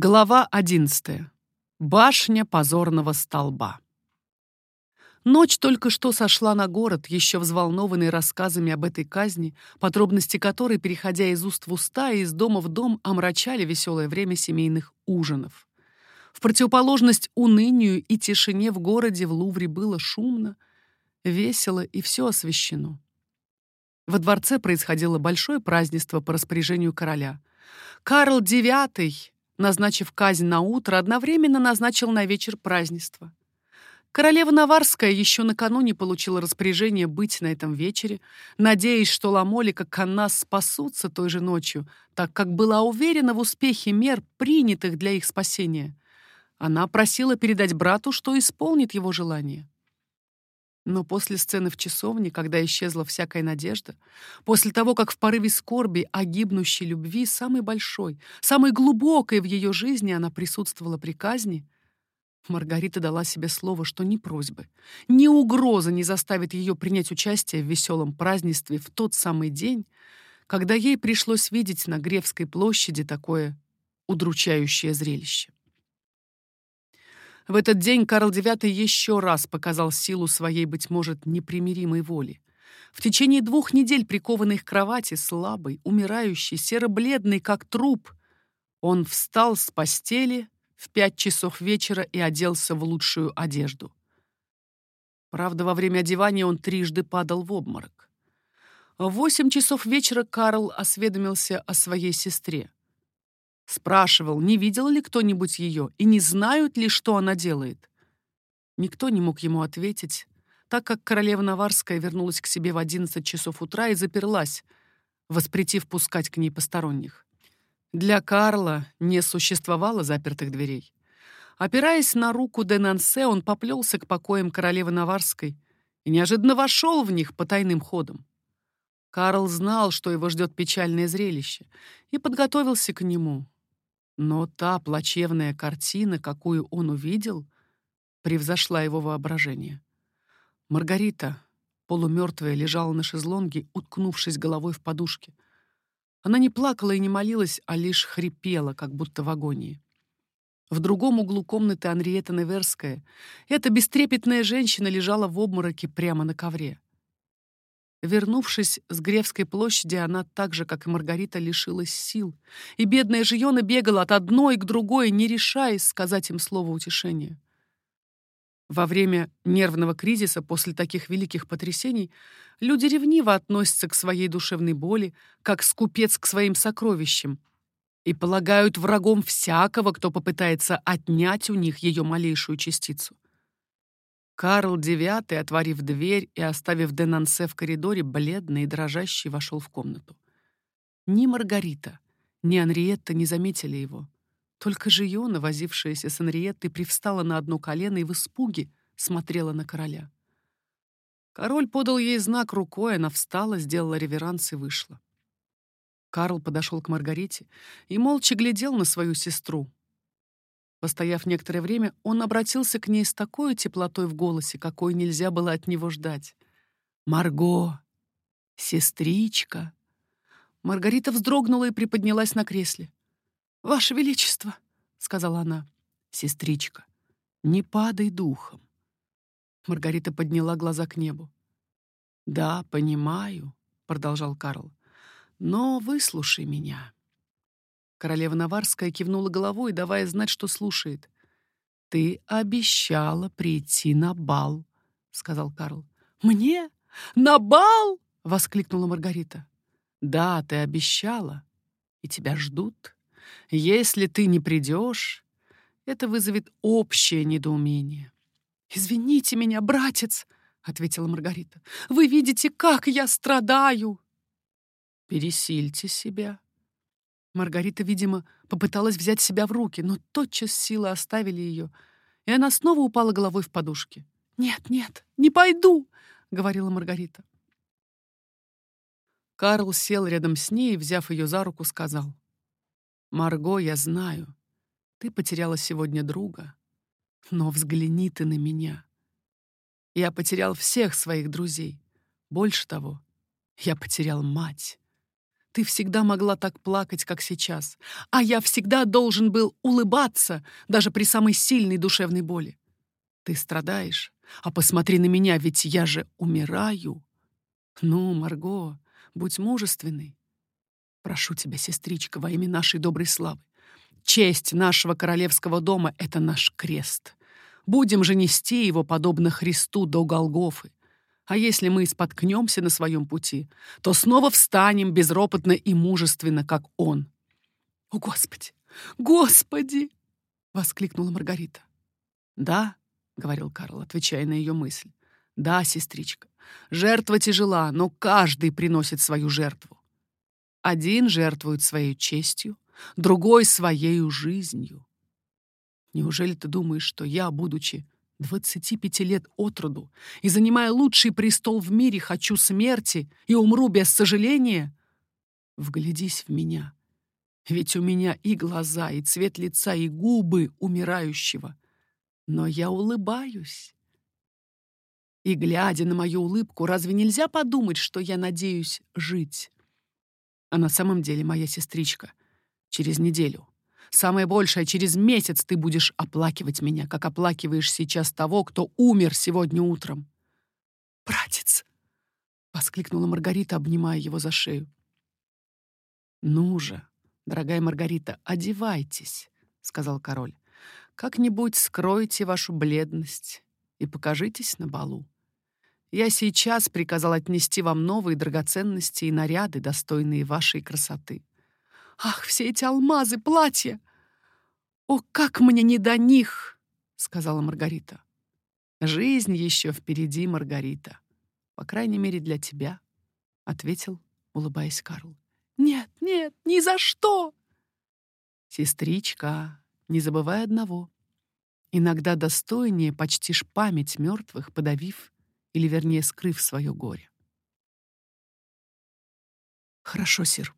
Глава 11. Башня позорного столба. Ночь только что сошла на город, еще взволнованный рассказами об этой казни, подробности которой, переходя из уст в уста и из дома в дом, омрачали веселое время семейных ужинов. В противоположность унынию и тишине в городе в Лувре было шумно, весело и все освещено. Во дворце происходило большое празднество по распоряжению короля. Карл IX назначив казнь на утро, одновременно назначил на вечер празднества. Королева Наварская еще накануне получила распоряжение быть на этом вечере, надеясь, что Ламолика Каннас спасутся той же ночью, так как была уверена в успехе мер, принятых для их спасения. Она просила передать брату, что исполнит его желание. Но после сцены в часовне, когда исчезла всякая надежда, после того, как в порыве скорби о гибнущей любви, самой большой, самой глубокой в ее жизни она присутствовала при казни, Маргарита дала себе слово, что ни просьбы, ни угроза не заставит ее принять участие в веселом празднестве в тот самый день, когда ей пришлось видеть на Гревской площади такое удручающее зрелище. В этот день Карл IX еще раз показал силу своей, быть может, непримиримой воли. В течение двух недель, прикованный к кровати, слабый, умирающий, серо-бледный, как труп, он встал с постели в пять часов вечера и оделся в лучшую одежду. Правда, во время одевания он трижды падал в обморок. В восемь часов вечера Карл осведомился о своей сестре. Спрашивал, не видел ли кто-нибудь ее и не знают ли, что она делает. Никто не мог ему ответить, так как королева Наварская вернулась к себе в одиннадцать часов утра и заперлась, воспретив пускать к ней посторонних. Для Карла не существовало запертых дверей. Опираясь на руку Денансе, он поплелся к покоям королевы Наварской и неожиданно вошел в них по тайным ходам. Карл знал, что его ждет печальное зрелище, и подготовился к нему, но та плачевная картина, какую он увидел, превзошла его воображение. Маргарита, полумертвая, лежала на шезлонге, уткнувшись головой в подушке. Она не плакала и не молилась, а лишь хрипела, как будто в агонии. В другом углу комнаты Анриета Неверская эта бестрепетная женщина лежала в обмороке прямо на ковре. Вернувшись с Гревской площади, она так же, как и Маргарита, лишилась сил, и бедная Жиона бегала от одной к другой, не решаясь сказать им слово утешения. Во время нервного кризиса после таких великих потрясений люди ревниво относятся к своей душевной боли, как скупец к своим сокровищам, и полагают врагом всякого, кто попытается отнять у них ее малейшую частицу. Карл IX, отворив дверь и оставив Денансе в коридоре, бледный и дрожащий, вошел в комнату. Ни Маргарита, ни Анриетта не заметили его. Только Жиона, возившаяся с Анриеттой, привстала на одно колено и в испуге смотрела на короля. Король подал ей знак рукой, она встала, сделала реверанс и вышла. Карл подошел к Маргарите и молча глядел на свою сестру, Постояв некоторое время, он обратился к ней с такой теплотой в голосе, какой нельзя было от него ждать. «Марго! Сестричка!» Маргарита вздрогнула и приподнялась на кресле. «Ваше Величество!» — сказала она. «Сестричка, не падай духом!» Маргарита подняла глаза к небу. «Да, понимаю», — продолжал Карл, — «но выслушай меня». Королева Наварская кивнула головой, давая знать, что слушает. «Ты обещала прийти на бал», — сказал Карл. «Мне? На бал?» — воскликнула Маргарита. «Да, ты обещала, и тебя ждут. Если ты не придешь, это вызовет общее недоумение». «Извините меня, братец», — ответила Маргарита. «Вы видите, как я страдаю». «Пересильте себя», Маргарита, видимо, попыталась взять себя в руки, но тотчас силы оставили ее, и она снова упала головой в подушки. «Нет, нет, не пойду!» — говорила Маргарита. Карл сел рядом с ней и, взяв ее за руку, сказал. «Марго, я знаю, ты потеряла сегодня друга, но взгляни ты на меня. Я потерял всех своих друзей. Больше того, я потерял мать. Ты всегда могла так плакать, как сейчас. А я всегда должен был улыбаться, даже при самой сильной душевной боли. Ты страдаешь, а посмотри на меня, ведь я же умираю. Ну, Марго, будь мужественной. Прошу тебя, сестричка, во имя нашей доброй славы. Честь нашего королевского дома — это наш крест. Будем же нести его, подобно Христу, до Голгофы. А если мы споткнемся на своем пути, то снова встанем безропотно и мужественно, как Он. «О, Господи! Господи!» — воскликнула Маргарита. «Да», — говорил Карл, отвечая на ее мысль. «Да, сестричка, жертва тяжела, но каждый приносит свою жертву. Один жертвует своей честью, другой — своей жизнью. Неужели ты думаешь, что я, будучи 25 лет от роду и занимая лучший престол в мире, хочу смерти и умру без сожаления? Вглядись в меня. Ведь у меня и глаза, и цвет лица, и губы умирающего. Но я улыбаюсь. И, глядя на мою улыбку, разве нельзя подумать, что я надеюсь жить? А на самом деле, моя сестричка, через неделю Самое большее, через месяц ты будешь оплакивать меня, как оплакиваешь сейчас того, кто умер сегодня утром. «Братец!» — воскликнула Маргарита, обнимая его за шею. «Ну же, дорогая Маргарита, одевайтесь», — сказал король. «Как-нибудь скройте вашу бледность и покажитесь на балу. Я сейчас приказал отнести вам новые драгоценности и наряды, достойные вашей красоты. Ах, все эти алмазы, платья! О, как мне не до них!» — сказала Маргарита. «Жизнь еще впереди, Маргарита. По крайней мере, для тебя», — ответил, улыбаясь Карл. «Нет, нет, ни за что!» «Сестричка, не забывай одного. Иногда достойнее почтишь память мертвых, подавив или, вернее, скрыв свое горе». «Хорошо, сир»,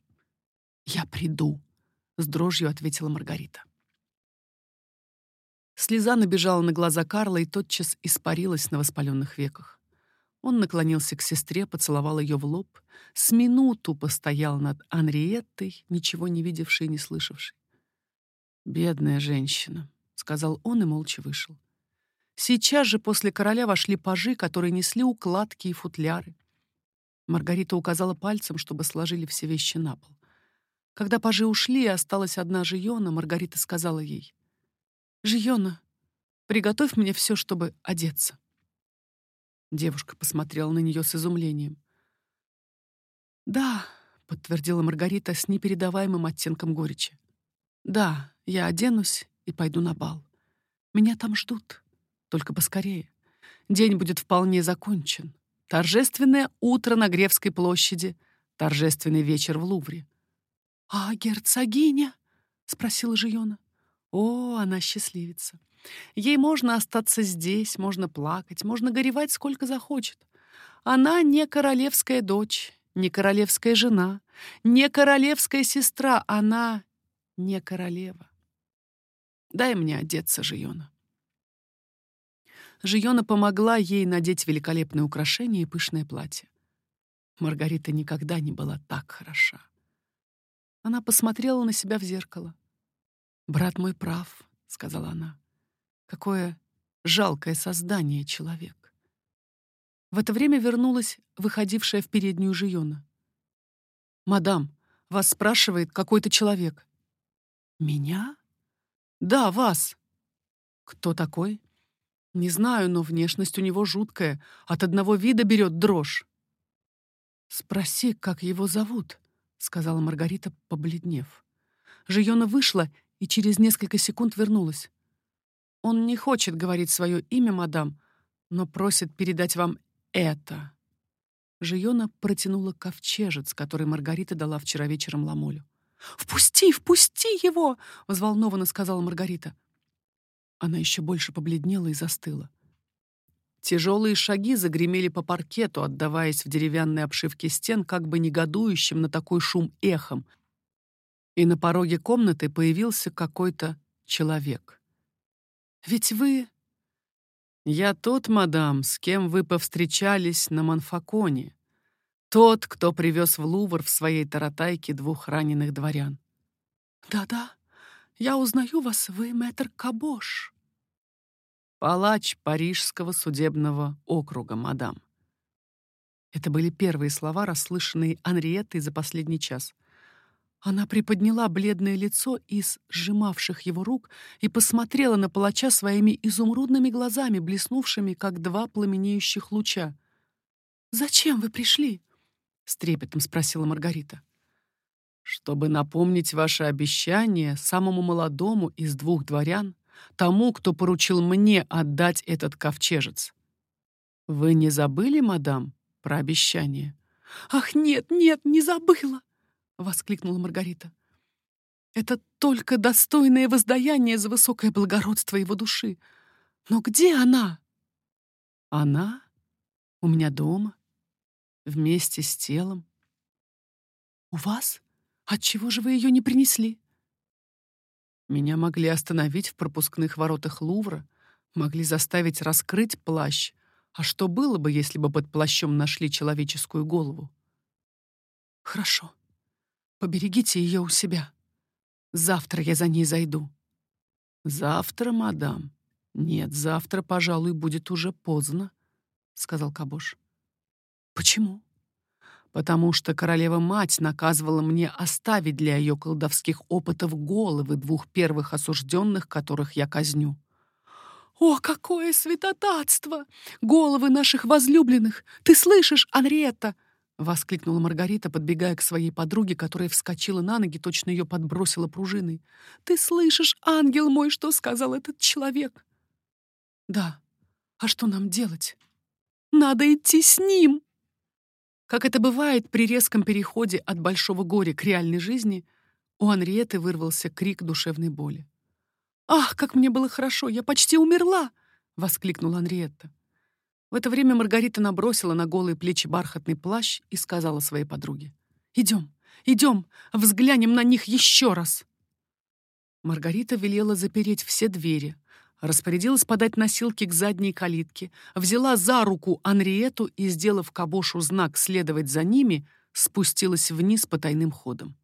«Я приду», — с дрожью ответила Маргарита. Слеза набежала на глаза Карла и тотчас испарилась на воспаленных веках. Он наклонился к сестре, поцеловал ее в лоб, с минуту постоял над Анриеттой, ничего не видевшей и не слышавшей. «Бедная женщина», — сказал он и молча вышел. Сейчас же после короля вошли пажи, которые несли укладки и футляры. Маргарита указала пальцем, чтобы сложили все вещи на пол. Когда пажи ушли, и осталась одна Жиона, Маргарита сказала ей. «Жиона, приготовь мне все, чтобы одеться». Девушка посмотрела на нее с изумлением. «Да», — подтвердила Маргарита с непередаваемым оттенком горечи. «Да, я оденусь и пойду на бал. Меня там ждут. Только поскорее. День будет вполне закончен. Торжественное утро на Гревской площади, торжественный вечер в Лувре. «А герцогиня?» — спросила Жиона. «О, она счастливица. Ей можно остаться здесь, можно плакать, можно горевать сколько захочет. Она не королевская дочь, не королевская жена, не королевская сестра, она не королева. Дай мне одеться, Жиона». Жиона помогла ей надеть великолепное украшение и пышное платье. Маргарита никогда не была так хороша. Она посмотрела на себя в зеркало. «Брат мой прав», — сказала она. «Какое жалкое создание человек». В это время вернулась выходившая в переднюю Жиона. «Мадам, вас спрашивает какой-то человек». «Меня?» «Да, вас». «Кто такой?» «Не знаю, но внешность у него жуткая. От одного вида берет дрожь». «Спроси, как его зовут», сказала Маргарита, побледнев. Жиона вышла и через несколько секунд вернулась. Он не хочет говорить свое имя, мадам, но просит передать вам это. Жиона протянула ковчежец, который Маргарита дала вчера вечером Ламолю. «Впусти, впусти его!» — взволнованно сказала Маргарита. Она еще больше побледнела и застыла. Тяжелые шаги загремели по паркету, отдаваясь в деревянной обшивке стен, как бы негодующим на такой шум эхом. И на пороге комнаты появился какой-то человек. «Ведь вы...» «Я тот, мадам, с кем вы повстречались на Манфаконе. Тот, кто привез в Лувр в своей таратайке двух раненых дворян. «Да-да, я узнаю вас, вы мэтр Кабош». «Палач Парижского судебного округа, мадам». Это были первые слова, расслышанные Анриеттой за последний час. Она приподняла бледное лицо из сжимавших его рук и посмотрела на палача своими изумрудными глазами, блеснувшими, как два пламенеющих луча. «Зачем вы пришли?» — с трепетом спросила Маргарита. «Чтобы напомнить ваше обещание самому молодому из двух дворян, тому, кто поручил мне отдать этот ковчежец. Вы не забыли, мадам, про обещание?» «Ах, нет, нет, не забыла!» воскликнула Маргарита. Это только достойное воздаяние за высокое благородство его души. Но где она? Она у меня дома, вместе с телом. У вас? Отчего же вы ее не принесли? Меня могли остановить в пропускных воротах Лувра, могли заставить раскрыть плащ. А что было бы, если бы под плащом нашли человеческую голову? Хорошо. Поберегите ее у себя. Завтра я за ней зайду. Завтра, мадам? Нет, завтра, пожалуй, будет уже поздно, сказал Кабош. Почему? Потому что королева-мать наказывала мне оставить для ее колдовских опытов головы двух первых осужденных, которых я казню. «О, какое святотатство! Головы наших возлюбленных! Ты слышишь, Анриетта? Воскликнула Маргарита, подбегая к своей подруге, которая вскочила на ноги, точно ее подбросила пружиной. «Ты слышишь, ангел мой, что сказал этот человек?» «Да. А что нам делать?» «Надо идти с ним!» Как это бывает при резком переходе от большого горя к реальной жизни, у Анриеты вырвался крик душевной боли. «Ах, как мне было хорошо! Я почти умерла!» — воскликнула Анриетта. В это время Маргарита набросила на голые плечи бархатный плащ и сказала своей подруге. «Идем, идем, взглянем на них еще раз!» Маргарита велела запереть все двери, распорядилась подать носилки к задней калитке, взяла за руку Анриету и, сделав Кабошу знак следовать за ними, спустилась вниз по тайным ходам.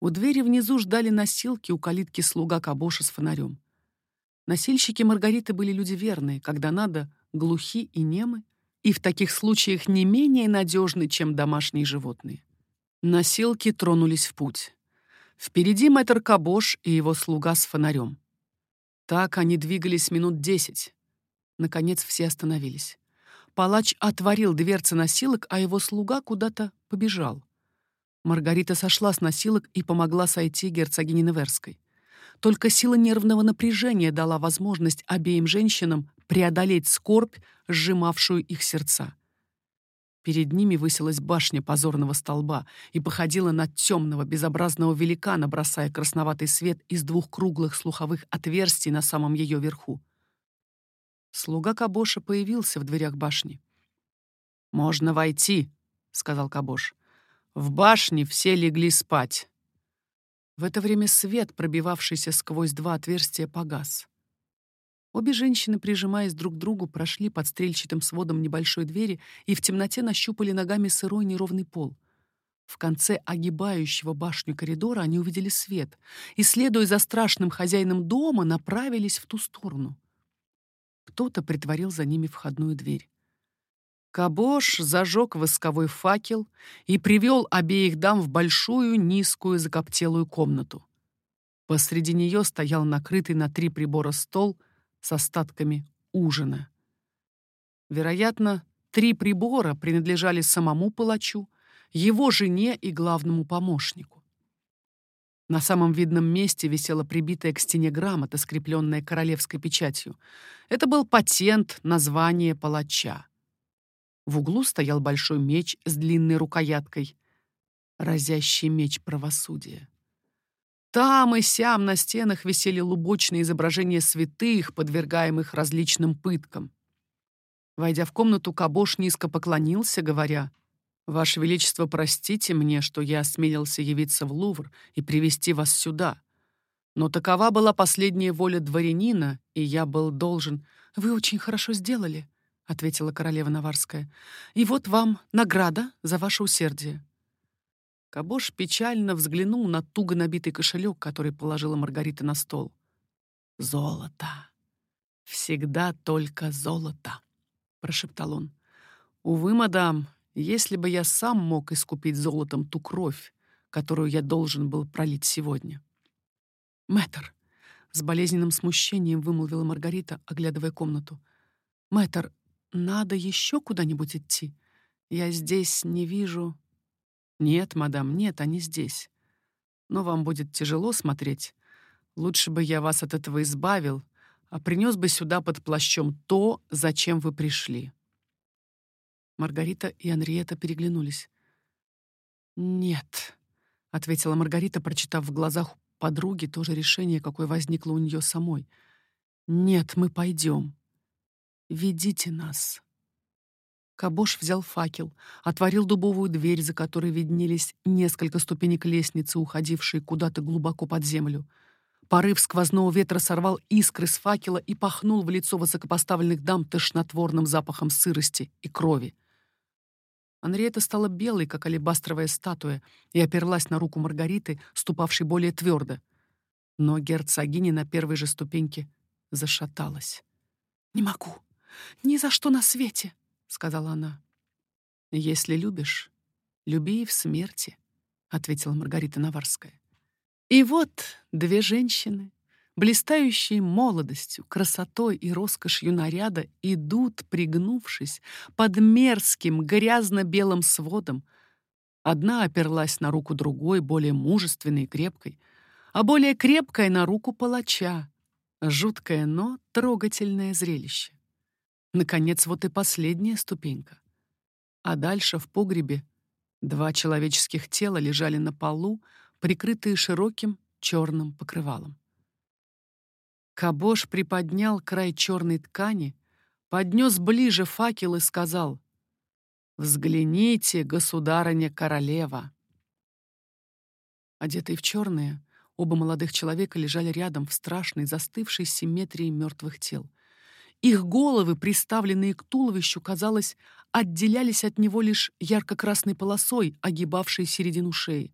У двери внизу ждали носилки, у калитки слуга Кабоша с фонарем. Носильщики Маргариты были люди верные, когда надо, глухи и немы, и в таких случаях не менее надежны, чем домашние животные. Носилки тронулись в путь. Впереди мэтр Кабош и его слуга с фонарем. Так они двигались минут десять. Наконец все остановились. Палач отворил дверцы носилок, а его слуга куда-то побежал. Маргарита сошла с носилок и помогла сойти герцогине Неверской. Только сила нервного напряжения дала возможность обеим женщинам преодолеть скорбь, сжимавшую их сердца. Перед ними высилась башня позорного столба и походила на темного безобразного великана, бросая красноватый свет из двух круглых слуховых отверстий на самом ее верху. Слуга Кабоша появился в дверях башни. «Можно войти», — сказал Кабош. «В башне все легли спать. В это время свет, пробивавшийся сквозь два отверстия, погас. Обе женщины, прижимаясь друг к другу, прошли под стрельчатым сводом небольшой двери и в темноте нащупали ногами сырой неровный пол. В конце огибающего башню коридора они увидели свет и, следуя за страшным хозяином дома, направились в ту сторону. Кто-то притворил за ними входную дверь. Кабош зажег восковой факел и привел обеих дам в большую, низкую, закоптелую комнату. Посреди нее стоял накрытый на три прибора стол с остатками ужина. Вероятно, три прибора принадлежали самому палачу, его жене и главному помощнику. На самом видном месте висела прибитая к стене грамота, скрепленная королевской печатью. Это был патент на звание палача. В углу стоял большой меч с длинной рукояткой, разящий меч правосудия. Там и сям на стенах висели лубочные изображения святых, подвергаемых различным пыткам. Войдя в комнату, Кабош низко поклонился, говоря, «Ваше Величество, простите мне, что я осмелился явиться в Лувр и привести вас сюда. Но такова была последняя воля дворянина, и я был должен...» «Вы очень хорошо сделали», ответила королева Наварская. «И вот вам награда за ваше усердие». Кабош печально взглянул на туго набитый кошелек, который положила Маргарита на стол. «Золото! Всегда только золото!» — прошептал он. «Увы, мадам, если бы я сам мог искупить золотом ту кровь, которую я должен был пролить сегодня». «Мэтр!» — с болезненным смущением вымолвила Маргарита, оглядывая комнату. «Мэтр, надо еще куда-нибудь идти? Я здесь не вижу...» «Нет, мадам, нет, они здесь. Но вам будет тяжело смотреть. Лучше бы я вас от этого избавил, а принес бы сюда под плащом то, зачем вы пришли». Маргарита и Анриета переглянулись. «Нет», — ответила Маргарита, прочитав в глазах подруги то же решение, какое возникло у нее самой. «Нет, мы пойдем. Ведите нас». Кабош взял факел, отворил дубовую дверь, за которой виднелись несколько ступенек лестницы, уходившие куда-то глубоко под землю. Порыв сквозного ветра сорвал искры с факела и пахнул в лицо высокопоставленных дам тошнотворным запахом сырости и крови. Анриета стала белой, как алебастровая статуя, и оперлась на руку Маргариты, ступавшей более твердо. Но герцогиня на первой же ступеньке зашаталась. «Не могу! Ни за что на свете!» Сказала она. Если любишь, люби и в смерти, ответила Маргарита Наварская. И вот две женщины, блистающие молодостью, красотой и роскошью наряда, идут, пригнувшись, под мерзким грязно-белым сводом. Одна оперлась на руку другой, более мужественной и крепкой, а более крепкая на руку палача. Жуткое, но трогательное зрелище. Наконец, вот и последняя ступенька. А дальше в погребе два человеческих тела лежали на полу, прикрытые широким черным покрывалом. Кабош приподнял край черной ткани, поднес ближе факел и сказал «Взгляните, государыня-королева!» Одетые в черное, оба молодых человека лежали рядом в страшной застывшей симметрии мертвых тел — их головы, приставленные к туловищу, казалось, отделялись от него лишь ярко-красной полосой, огибавшей середину шеи.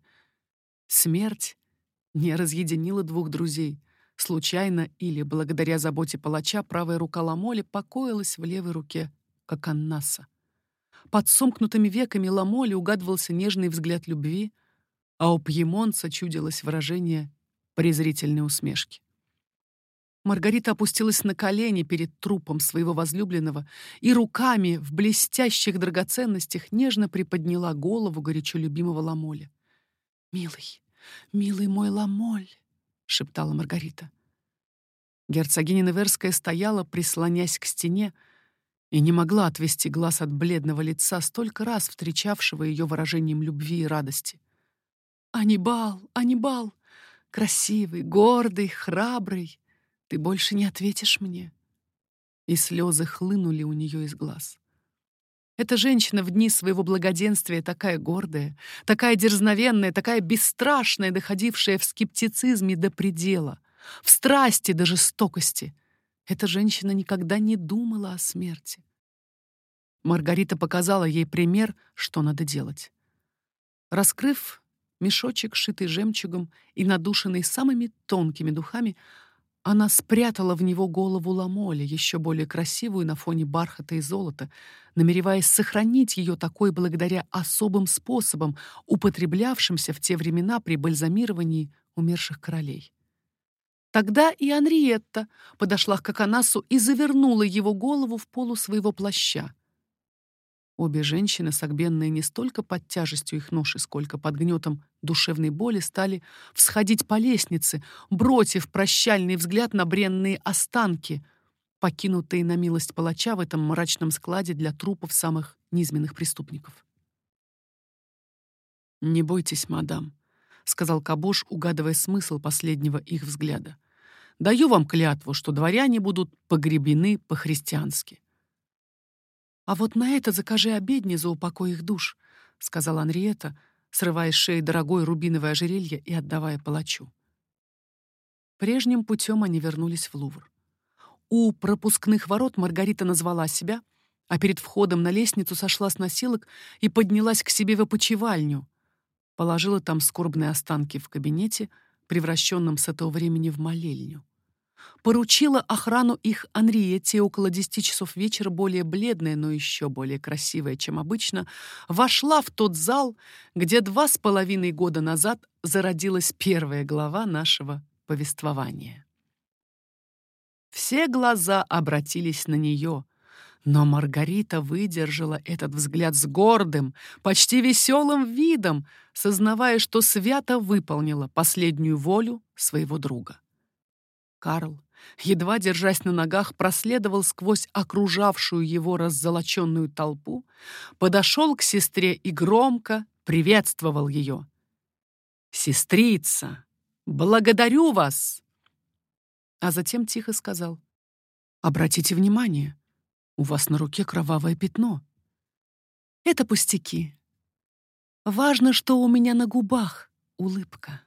Смерть не разъединила двух друзей. Случайно или благодаря заботе палача правая рука Ламоли покоилась в левой руке, как Аннаса. Под сомкнутыми веками Ламоли угадывался нежный взгляд любви, а у пьемонца чудилось выражение презрительной усмешки. Маргарита опустилась на колени перед трупом своего возлюбленного и руками в блестящих драгоценностях нежно приподняла голову горячо любимого Ламоля. «Милый, милый мой Ламоль!» — шептала Маргарита. Герцогиня Неверская стояла, прислонясь к стене, и не могла отвести глаз от бледного лица, столько раз встречавшего ее выражением любви и радости. «Анибал, Анибал! Красивый, гордый, храбрый!» Ты больше не ответишь мне?» И слезы хлынули у нее из глаз. Эта женщина в дни своего благоденствия такая гордая, такая дерзновенная, такая бесстрашная, доходившая в скептицизме до предела, в страсти до жестокости. Эта женщина никогда не думала о смерти. Маргарита показала ей пример, что надо делать. Раскрыв мешочек, шитый жемчугом и надушенный самыми тонкими духами, она спрятала в него голову Ламоли, еще более красивую на фоне бархата и золота, намереваясь сохранить ее такой благодаря особым способам, употреблявшимся в те времена при бальзамировании умерших королей. Тогда и Анриетта подошла к Коконасу и завернула его голову в полу своего плаща. Обе женщины, согбенные не столько под тяжестью их ноши, сколько под гнетом душевной боли, стали всходить по лестнице, бросив прощальный взгляд на бренные останки, покинутые на милость палача в этом мрачном складе для трупов самых низменных преступников. «Не бойтесь, мадам», — сказал Кабош, угадывая смысл последнего их взгляда. «Даю вам клятву, что дворяне будут погребены по-христиански». «А вот на это закажи обедни за упокой их душ», — сказала Анриета, срывая с шеи дорогое рубиновое ожерелье и отдавая палачу. Прежним путем они вернулись в Лувр. У пропускных ворот Маргарита назвала себя, а перед входом на лестницу сошла с носилок и поднялась к себе в опочивальню. Положила там скорбные останки в кабинете, превращенном с этого времени в молельню. Поручила охрану их Анриете около десяти часов вечера, более бледная, но еще более красивая, чем обычно, вошла в тот зал, где два с половиной года назад зародилась первая глава нашего повествования. Все глаза обратились на нее, но Маргарита выдержала этот взгляд с гордым, почти веселым видом, сознавая, что свято выполнила последнюю волю своего друга. Карл, едва держась на ногах, проследовал сквозь окружавшую его раззолоченную толпу, подошел к сестре и громко приветствовал ее. «Сестрица, благодарю вас!» А затем тихо сказал, «Обратите внимание, у вас на руке кровавое пятно. Это пустяки. Важно, что у меня на губах улыбка».